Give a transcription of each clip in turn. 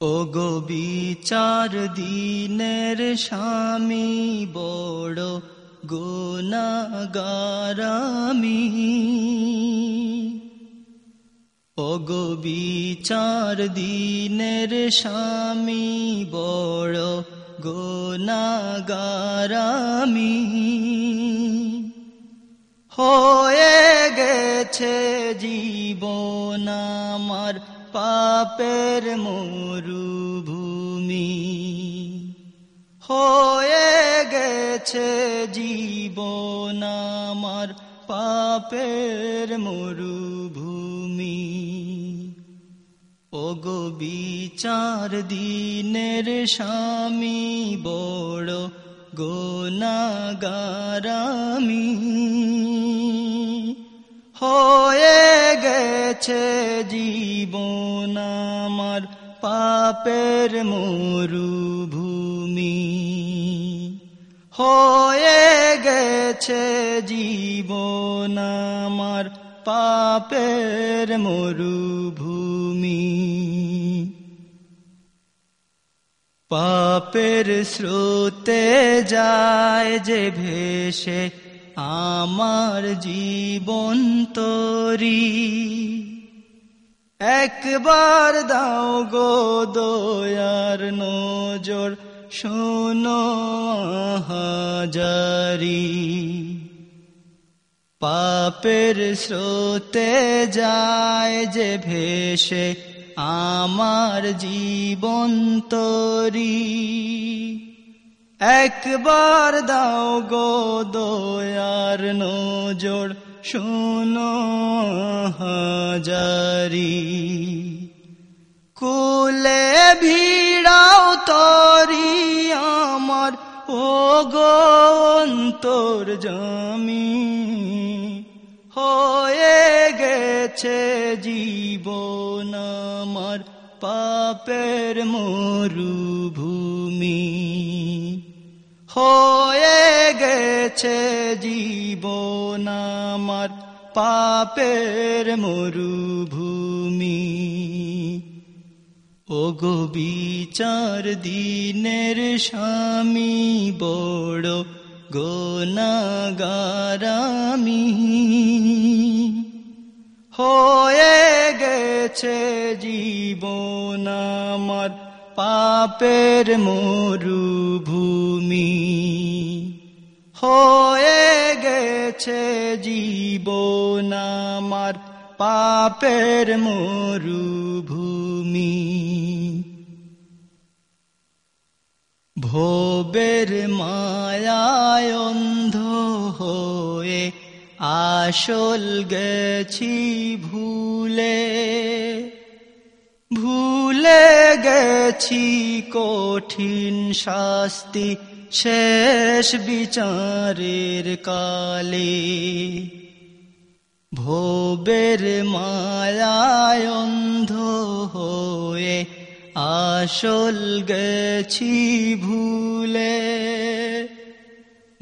ও গো বিচার দিনের স্বামী, বড় গুনাগারামি ও গো বিচার দিনের স্বামী, বড় গুনাগারামি হয়ে গেছে জীবন আমার পাপের মরুভূমি। হয়ে গেছে জীবন আমার পাপের মরুভূমি। ওগো বিচার দিনের স্বামী, বড় গোনাগারামি হয়ে গেছে জীবন আমার পাপের মরুভূমি। হয়ে গেছে জীবন আমার পাপের মরুভূমি। পাপের স্রোতে যায় যে ভেসে আমার জীবন তরি। একবার দাও গো দয়ার নজর, শোনো হাজারি পাপের স্রোতে যায় যে ভেসে, আমার জীবন তরি। একবার দাও গো দয়ার নজর, শোনো হাজারি। কুলে ভিড়াও তরি আমার ও গো অন্তর জমি। হয়ে গেছে জীবন আমার, পাপের মরুভূমি। হয়ে গেছে জীবন আমার পাপের মরুভূমি। ও গো বিচার দিনের স্বামী, বড় গোনাগারামি হয়ে গেছে জীবন আমার পাপের মরুভূমি। হয়ে গেছে জীবন আমার পাপের মরুভূমি। ভোবের মায়ায় অন্ধ হয়ে আসল গেছি ভুলে। ভুলে গেছি কঠিন শাস্তি, শেষ বিচারের কালে। ভোবের মায়ায় অন্ধ হয়ে আসল গেছি ভুলে।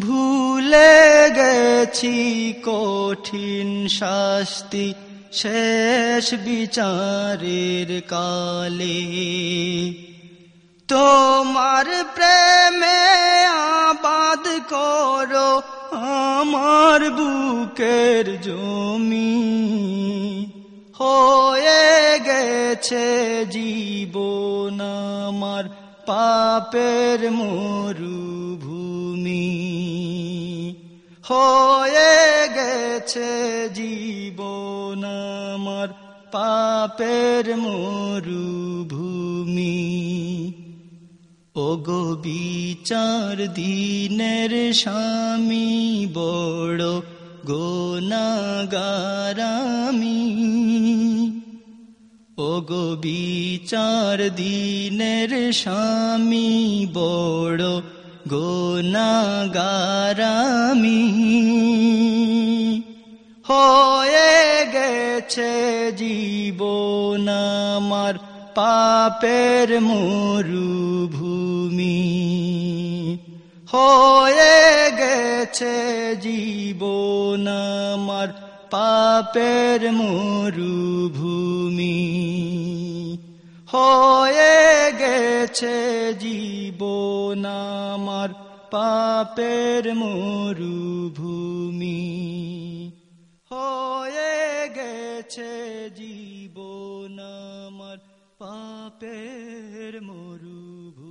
ভুলে গেছি কঠিন শাস্তি শেষ বিচারের কালে তোমার প্রেমে আবাদ করো আমার বুকের জমি হয়ে গেছে জীবন আমার পাপের মরুভূমি হয়ে গেছে জীবন আমার পাপের মরুভূমি। ও গো বিচার দিনের স্বামী, বড় গোনাগারামি ও গো বিচার দিনের স্বামী, বড় গোনাগারামি হয়ে গেছে জীবন আমার পাপের মরুভূমি। হয়ে গেছে জীবন আমার পাপের মরুভূমি। হয়ে গেছে জীবন আমার পাপের মরুভূমি। হয়ে গেছে জীবন আমার পাপের মরুভূমি।